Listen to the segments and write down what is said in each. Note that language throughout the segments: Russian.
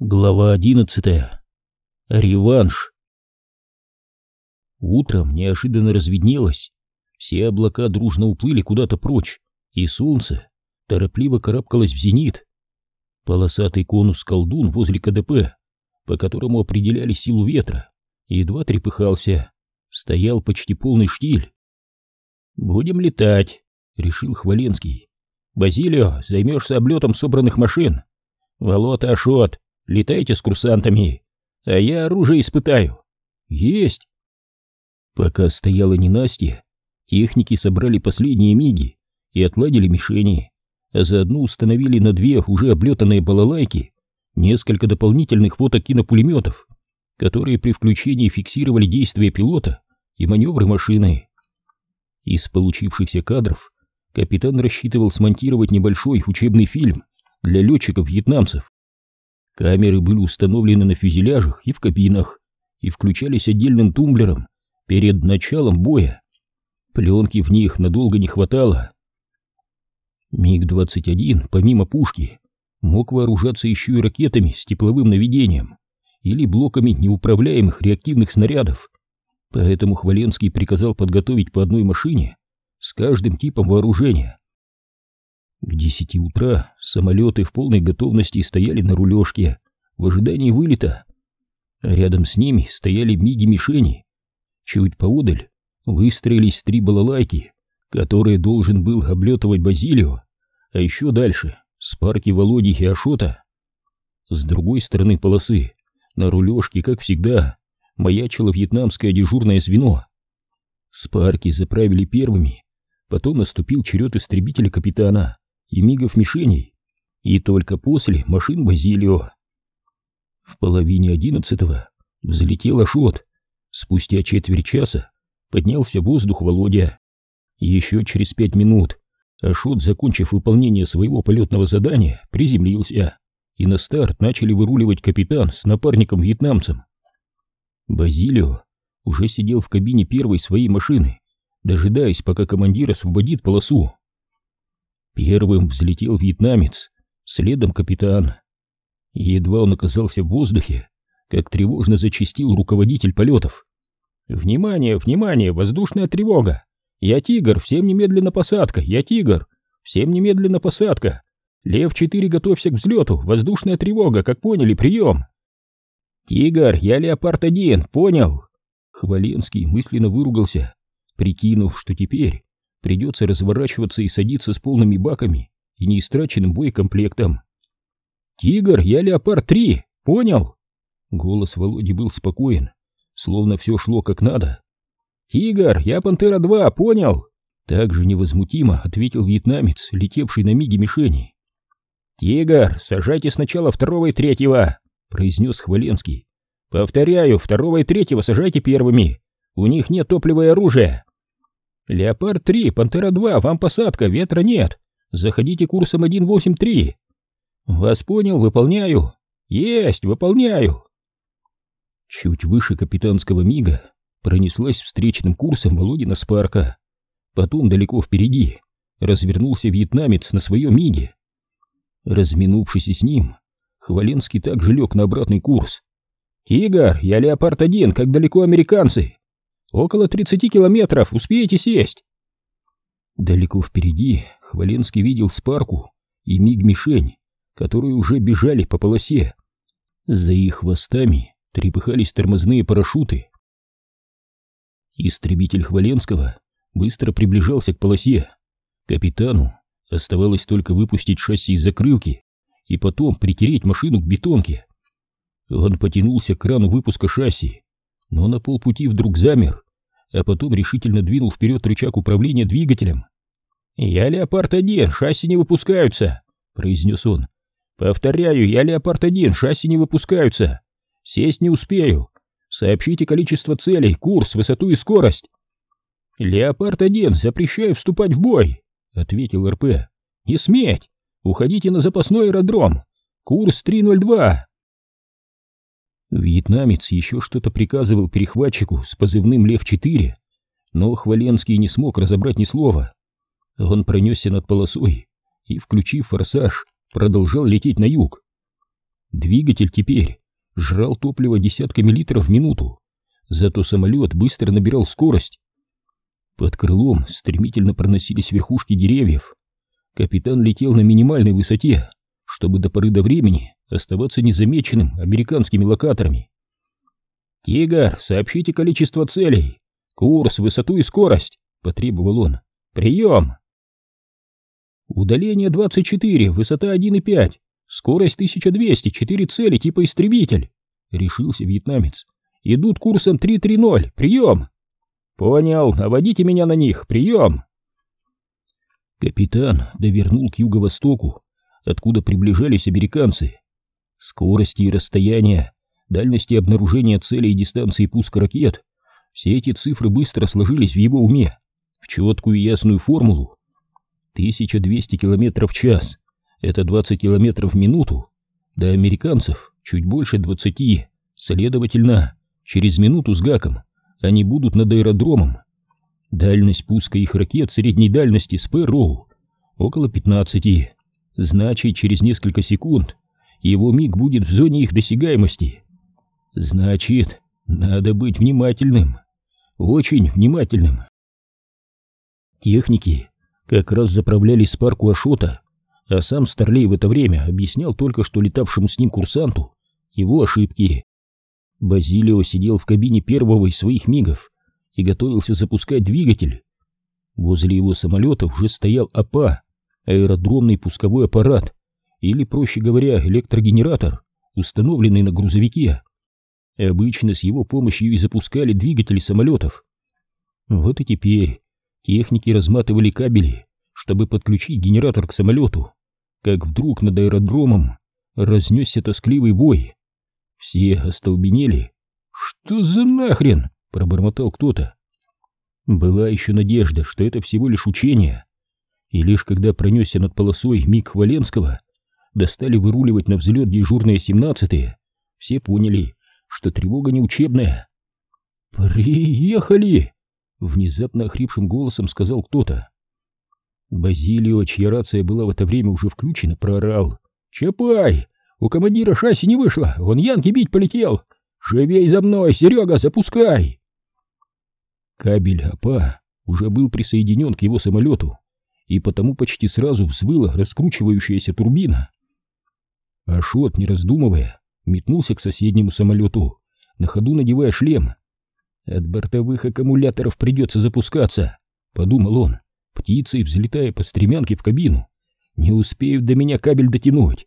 Глава одиннадцатая. Реванш. Утром неожиданно разведнелось. Все облака дружно уплыли куда-то прочь, и солнце торопливо карабкалось в зенит. Полосатый конус-колдун возле КДП, по которому определяли силу ветра, едва трепыхался, стоял почти полный штиль. «Будем летать», — решил Хваленский. «Базилио, займешься облетом собранных машин. Волод Ашот, Летайте с курсантами, а я оружие испытаю. Есть. Пока стояла ненастье, техники собрали последние миги и отладили мишени, а заодно установили на две уже облетанные балалайки несколько дополнительных фотокинопулеметов, которые при включении фиксировали действия пилота и маневры машины. Из получившихся кадров капитан рассчитывал смонтировать небольшой учебный фильм для летчиков-вьетнамцев. Камеры были установлены на фюзеляжах и в кабинах и включались отдельным тумблером перед началом боя. Пленки в них надолго не хватало. МиГ-21, помимо пушки, мог вооружаться еще и ракетами с тепловым наведением или блоками неуправляемых реактивных снарядов. Поэтому Хваленский приказал подготовить по одной машине с каждым типом вооружения. К десяти утра самолеты в полной готовности стояли на рулежке в ожидании вылета. Рядом с ними стояли миги-мишени. Чуть поодаль выстроились три балалайки, которые должен был облетывать Базилио, а еще дальше — спарки Володи и Ашота. С другой стороны полосы, на рулежке, как всегда, маячило вьетнамское дежурное звено. Спарки заправили первыми, потом наступил черед истребителя капитана и мигов мишеней, и только после машин Базилио. В половине одиннадцатого взлетел Ашот. Спустя четверть часа поднялся воздух Володя. Еще через пять минут Ашот, закончив выполнение своего полетного задания, приземлился, и на старт начали выруливать капитан с напарником-вьетнамцем. Базилио уже сидел в кабине первой своей машины, дожидаясь, пока командир освободит полосу. Первым взлетел вьетнамец, следом капитан. Едва он оказался в воздухе, как тревожно зачастил руководитель полетов. «Внимание, внимание, воздушная тревога! Я тигр, всем немедленно посадка, я тигр, всем немедленно посадка! Лев-4, готовься к взлету, воздушная тревога, как поняли, прием!» «Тигр, я Леопард-1, понял!» Хваленский мысленно выругался, прикинув, что теперь придется разворачиваться и садиться с полными баками и неистраченным боекомплектом. «Тигр, я Леопард-3, понял?» Голос Володи был спокоен, словно все шло как надо. «Тигр, я Пантера-2, понял?» Также невозмутимо ответил вьетнамец, летевший на миге мишени. «Тигр, сажайте сначала второго и третьего», — произнес Хваленский. «Повторяю, второго и третьего сажайте первыми. У них нет топлива и оружия». «Леопард-3, Пантера-2, вам посадка, ветра нет. Заходите курсом 183». «Вас понял, выполняю». «Есть, выполняю». Чуть выше капитанского мига пронеслась встречным курсом Володина Спарка. Потом далеко впереди развернулся вьетнамец на своем миге. Разминувшись с ним, Хваленский также лег на обратный курс. «Тигр, я Леопард-1, как далеко американцы?» Около тридцати километров, успеете сесть. Далеко впереди Хваленский видел Спарку и миг-мишень, которые уже бежали по полосе. За их хвостами трепыхались тормозные парашюты. Истребитель Хваленского быстро приближался к полосе. Капитану оставалось только выпустить шасси из закрылки и потом притереть машину к бетонке. Он потянулся к крану выпуска шасси, но на полпути вдруг замер, а потом решительно двинул вперед рычаг управления двигателем. «Я Леопард-1, шасси не выпускаются», — произнес он. «Повторяю, я Леопард-1, шасси не выпускаются. Сесть не успею. Сообщите количество целей, курс, высоту и скорость». «Леопард-1, запрещаю вступать в бой», — ответил РП. «Не сметь! Уходите на запасной аэродром. Курс 302». Вьетнамец еще что-то приказывал перехватчику с позывным «Лев-4», но Хваленский не смог разобрать ни слова. Он пронесся над полосой и, включив форсаж, продолжал лететь на юг. Двигатель теперь жрал топливо десятками литров в минуту, зато самолет быстро набирал скорость. Под крылом стремительно проносились верхушки деревьев. Капитан летел на минимальной высоте, чтобы до поры до времени оставаться незамеченным американскими локаторами. «Тигр, сообщите количество целей, курс, высоту и скорость», — потребовал он. «Прием!» «Удаление 24, высота 1,5, скорость 1200, 4 цели типа истребитель», — решился вьетнамец. «Идут курсом 330, прием!» «Понял, наводите меня на них, прием!» Капитан довернул к юго-востоку, откуда приближались американцы. Скорости и расстояния, дальности обнаружения целей и дистанции пуска ракет — все эти цифры быстро сложились в его уме, в четкую и ясную формулу. 1200 километров в час — это 20 километров в минуту, до американцев чуть больше 20, следовательно, через минуту с гаком они будут над аэродромом. Дальность пуска их ракет средней дальности Спэроу около 15, значит, через несколько секунд его миг будет в зоне их досягаемости. Значит, надо быть внимательным, очень внимательным. Техники как раз заправлялись с парку Ашота, а сам Старлей в это время объяснял только что летавшему с ним курсанту его ошибки. Базилио сидел в кабине первого из своих мигов и готовился запускать двигатель. Возле его самолета уже стоял АПА, аэродромный пусковой аппарат, или, проще говоря, электрогенератор, установленный на грузовике. Обычно с его помощью и запускали двигатели самолетов. Вот и теперь техники разматывали кабели, чтобы подключить генератор к самолету, как вдруг над аэродромом разнесся тоскливый бой. Все остолбенели. «Что за нахрен?» — пробормотал кто-то. Была еще надежда, что это всего лишь учение. И лишь когда пронесся над полосой миг Достали выруливать на взлет дежурные семнадцатые, все поняли, что тревога не учебная. «Приехали!» — внезапно охрипшим голосом сказал кто-то. Базилио, чья рация была в это время уже включена, проорал. «Чапай! У командира шасси не вышло, он Янки бить полетел! Живей за мной, Серега, запускай!» Кабель АПА уже был присоединен к его самолету, и потому почти сразу взвыла раскручивающаяся турбина. Ашот, не раздумывая, метнулся к соседнему самолету, на ходу надевая шлем. «От бортовых аккумуляторов придется запускаться», — подумал он, птицей взлетая по стремянке в кабину. «Не успеют до меня кабель дотянуть».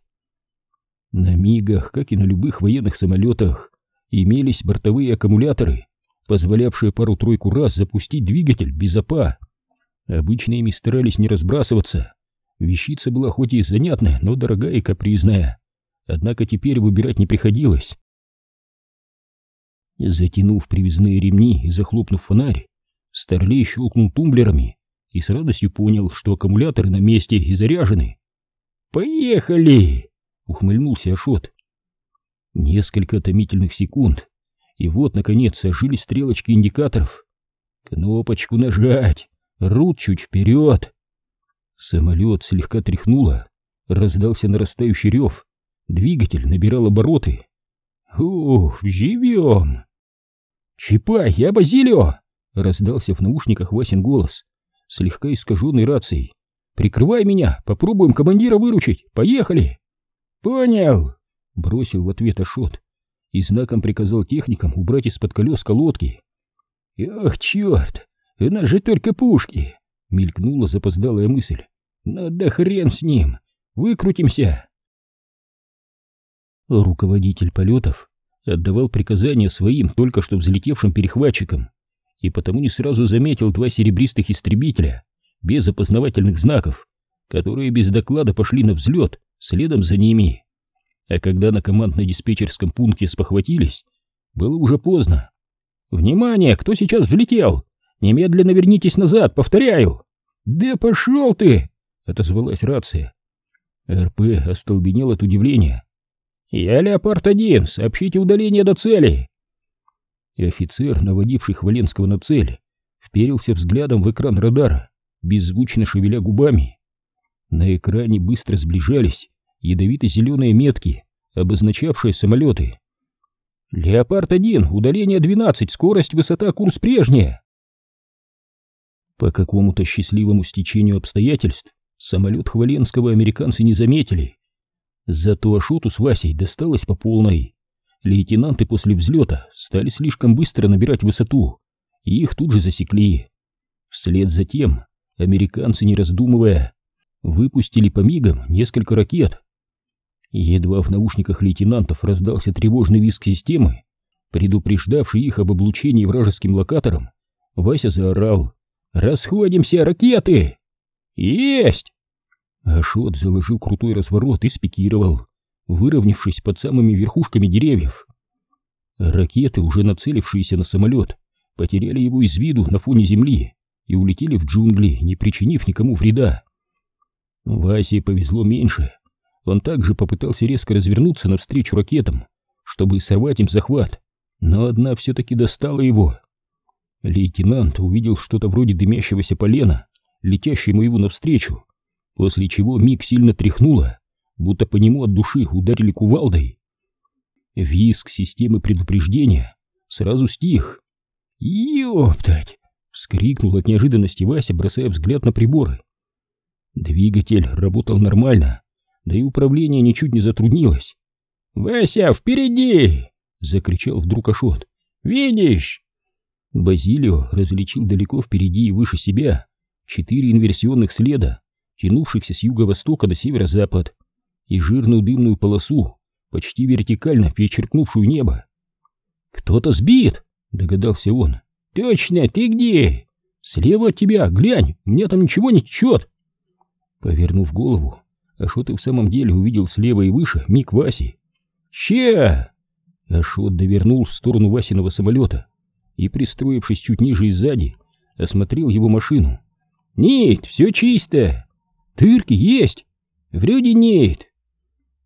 На мигах, как и на любых военных самолетах, имелись бортовые аккумуляторы, позволявшие пару-тройку раз запустить двигатель без опа. Обычно ими старались не разбрасываться. Вещица была хоть и занятная, но дорогая и капризная однако теперь выбирать не приходилось. Затянув привязные ремни и захлопнув фонарь, Старлей щелкнул тумблерами и с радостью понял, что аккумуляторы на месте и заряжены. «Поехали!» — ухмыльнулся Ашот. Несколько томительных секунд, и вот, наконец, ожили стрелочки индикаторов. «Кнопочку нажать! Рут чуть вперед!» Самолет слегка тряхнуло, раздался нарастающий рев, Двигатель набирал обороты. «Ух, живем!» «Чапай, я Базилио!» — раздался в наушниках Васин голос, слегка искаженный рацией. «Прикрывай меня, попробуем командира выручить, поехали!» «Понял!» — бросил в ответ Ашот и знаком приказал техникам убрать из-под колес колодки. «Ох, черт! У нас же только пушки!» — мелькнула запоздалая мысль. «Ну да хрен с ним! Выкрутимся!» Руководитель полетов отдавал приказания своим только что взлетевшим перехватчикам и потому не сразу заметил два серебристых истребителя без опознавательных знаков, которые без доклада пошли на взлет следом за ними. А когда на командно-диспетчерском пункте спохватились, было уже поздно. «Внимание! Кто сейчас взлетел? Немедленно вернитесь назад, повторяю!» «Да пошел ты!» — отозвалась рация. РП остолбенел от удивления «Я Леопард-1, сообщите удаление до цели!» И офицер, наводивший Хваленского на цель, вперился взглядом в экран радара, беззвучно шевеля губами. На экране быстро сближались ядовито-зеленые метки обозначавшая самолеты. «Леопард-1, удаление 12, скорость, высота, курс прежняя!» По какому-то счастливому стечению обстоятельств самолет Хваленского американцы не заметили. Зато Ашоту с Васей досталось по полной. Лейтенанты после взлета стали слишком быстро набирать высоту, и их тут же засекли. Вслед за тем американцы, не раздумывая, выпустили по мигам несколько ракет. Едва в наушниках лейтенантов раздался тревожный визг системы, предупреждавший их об облучении вражеским локатором, Вася заорал «Расходимся, ракеты!» «Есть!» Ашот заложил крутой разворот и спикировал, выровнявшись под самыми верхушками деревьев. Ракеты, уже нацелившиеся на самолет, потеряли его из виду на фоне земли и улетели в джунгли, не причинив никому вреда. Васе повезло меньше. Он также попытался резко развернуться навстречу ракетам, чтобы сорвать им захват, но одна все-таки достала его. Лейтенант увидел что-то вроде дымящегося полена, летящему его навстречу, после чего миг сильно тряхнуло, будто по нему от души ударили кувалдой. Виск системы предупреждения сразу стих. «Ёптать!» — вскрикнул от неожиданности Вася, бросая взгляд на приборы. Двигатель работал нормально, да и управление ничуть не затруднилось. «Вася, впереди!» — закричал вдруг Ашот. «Видишь?» Базилио различил далеко впереди и выше себя четыре инверсионных следа, тянувшихся с юго-востока на северо-запад, и жирную дымную полосу, почти вертикально перечеркнувшую небо. «Кто-то сбит!» — догадался он. «Точно, ты где?» «Слева от тебя, глянь, меня там ничего не течет!» Повернув голову, Ашот и в самом деле увидел слева и выше миг Васи. «Ща!» Ашот довернул в сторону Васиного самолета и, пристроившись чуть ниже и сзади, осмотрел его машину. «Нет, все чисто! Дырки есть! Вроде нет!»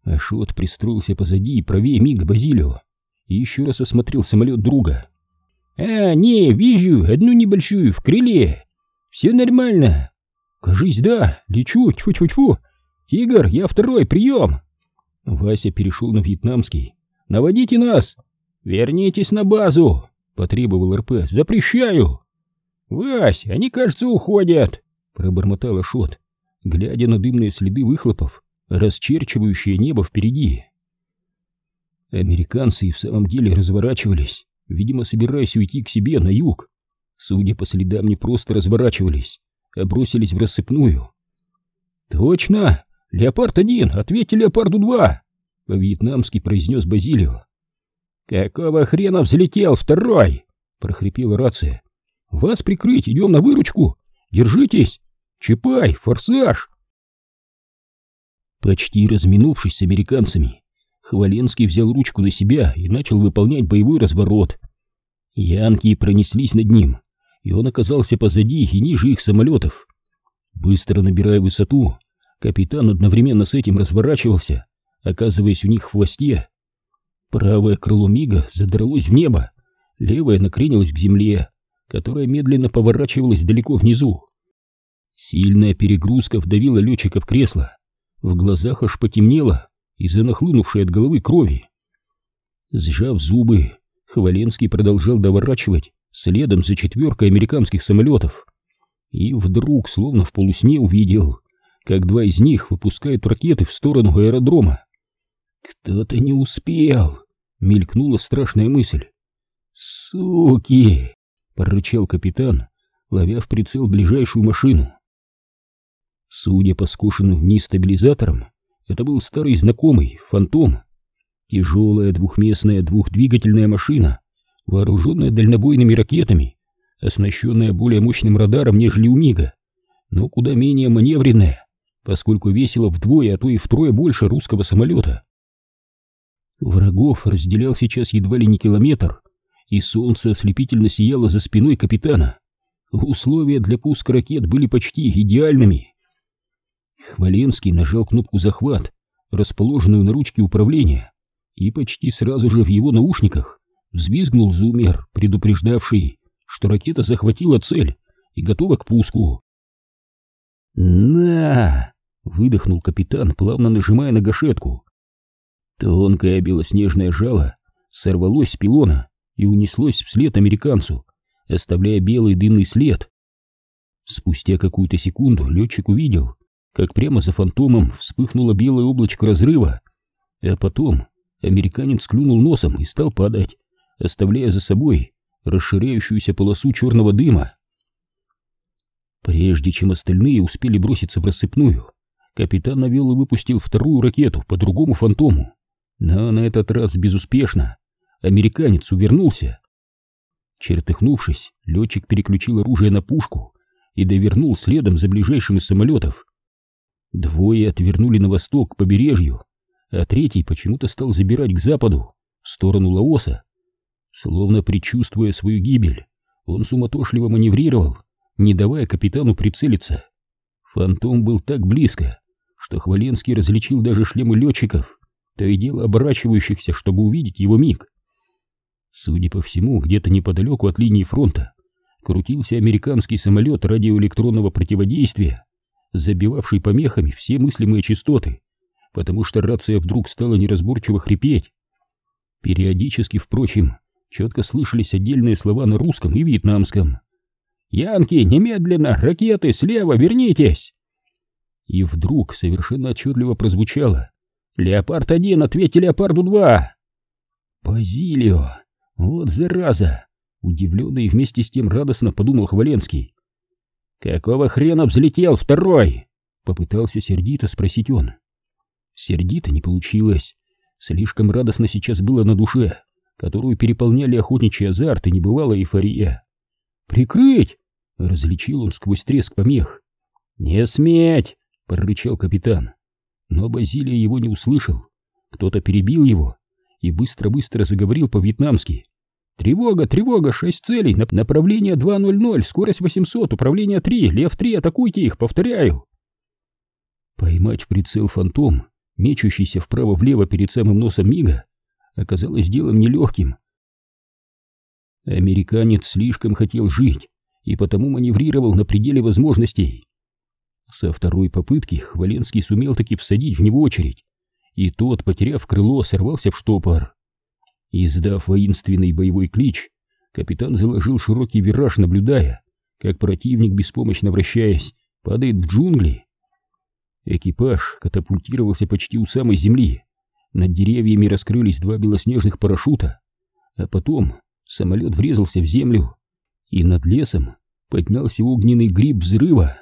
Ашот пристроился позади и правее миг Базилио и еще раз осмотрел самолет друга. «А, не, вижу одну небольшую в крыле. Все нормально. Кажись, да, лечу, тьфу-тьфу-тьфу. Тигр, я второй, прием!» Вася перешел на вьетнамский. «Наводите нас! Вернитесь на базу!» — потребовал РП. «Запрещаю!» «Вась, они, кажется, уходят!» — пробормотал Ашот, глядя на дымные следы выхлопов, расчерчивающие небо впереди. Американцы и в самом деле разворачивались, видимо, собираясь уйти к себе на юг. Судя по следам, не просто разворачивались, а бросились в рассыпную. «Точно! Леопард-1! Ответьте Леопарду-2!» — по-вьетнамски произнес Базилио. «Какого хрена взлетел второй?» — прохрипела рация. «Вас прикрыть, идем на выручку! Держитесь! Чапай, форсаж!» Почти разминувшись с американцами, Хваленский взял ручку на себя и начал выполнять боевой разворот. Янки пронеслись над ним, и он оказался позади и ниже их самолетов. Быстро набирая высоту, капитан одновременно с этим разворачивался, оказываясь у них в хвосте. Правое крыло Мига задралось в небо, левое накренилось к земле, которая медленно поворачивалась далеко внизу. Сильная перегрузка вдавила летчика в кресло, в глазах аж потемнело, из-за нахлынувшей от головы крови. Сжав зубы, Хваленский продолжал доворачивать следом за четверкой американских самолетов. И вдруг, словно в полусне, увидел, как два из них выпускают ракеты в сторону аэродрома. «Кто-то не успел!» — мелькнула страшная мысль. «Суки!» — прорычал капитан, ловя в прицел ближайшую машину. Судя по скошенным вниз стабилизаторам, это был старый знакомый, фантом. Тяжелая двухместная двухдвигательная машина, вооруженная дальнобойными ракетами, оснащенная более мощным радаром, нежели у Мига, но куда менее маневренная, поскольку весила вдвое, а то и втрое больше русского самолета. Врагов разделял сейчас едва ли не километр, и солнце ослепительно сияло за спиной капитана. Условия для пуска ракет были почти идеальными. Хваленский нажал кнопку «Захват», расположенную на ручке управления, и почти сразу же в его наушниках взвизгнул зумер, предупреждавший, что ракета захватила цель и готова к пуску. «На!» — выдохнул капитан, плавно нажимая на гашетку. Тонкое белоснежное жало сорвалось с пилона и унеслось вслед американцу, оставляя белый дымный след. Спустя какую-то секунду летчик увидел, как прямо за фантомом вспыхнуло белое облачко разрыва, а потом американец клюнул носом и стал падать, оставляя за собой расширяющуюся полосу черного дыма. Прежде чем остальные успели броситься в рассыпную, капитан навел и выпустил вторую ракету по другому фантому, но на этот раз безуспешно. Американец увернулся. Чертыхнувшись, летчик переключил оружие на пушку и довернул следом за ближайшим из самолетов. Двое отвернули на восток к побережью, а третий почему-то стал забирать к западу, в сторону Лаоса. Словно предчувствуя свою гибель, он суматошливо маневрировал, не давая капитану прицелиться. Фантом был так близко, что Хваленский различил даже шлемы летчиков, то и дело оборачивающихся, чтобы увидеть его миг. Судя по всему, где-то неподалеку от линии фронта крутился американский самолет радиоэлектронного противодействия, забивавший помехами все мыслимые частоты, потому что рация вдруг стала неразборчиво хрипеть. Периодически, впрочем, четко слышались отдельные слова на русском и вьетнамском. «Янки, немедленно! Ракеты, слева, вернитесь!» И вдруг совершенно отчетливо прозвучало. «Леопард-1, ответьте Леопарду-2!» «Базилио! Вот зараза!» Удивленно и вместе с тем радостно подумал Хваленский. «Какого хрена взлетел второй?» Попытался сердито спросить он. Сердито не получилось. Слишком радостно сейчас было на душе, которую переполняли охотничий азарт и небывалая эйфория. «Прикрыть!» — различил он сквозь треск помех. «Не сметь!» — прорычал капитан. Но Базилия его не услышал. Кто-то перебил его и быстро-быстро заговорил по-вьетнамски. «Тревога, тревога, шесть целей, направление 2.00, скорость 800, управление 3, Лев-3, атакуйте их, повторяю!» Поймать прицел фантом, мечущийся вправо-влево перед самым носом Мига, оказалось делом нелегким. Американец слишком хотел жить и потому маневрировал на пределе возможностей. Со второй попытки Хваленский сумел таки всадить в него очередь, и тот, потеряв крыло, сорвался в штопор. Издав воинственный боевой клич, капитан заложил широкий вираж, наблюдая, как противник, беспомощно вращаясь, падает в джунгли. Экипаж катапультировался почти у самой земли. Над деревьями раскрылись два белоснежных парашюта, а потом самолет врезался в землю, и над лесом поднялся огненный гриб взрыва.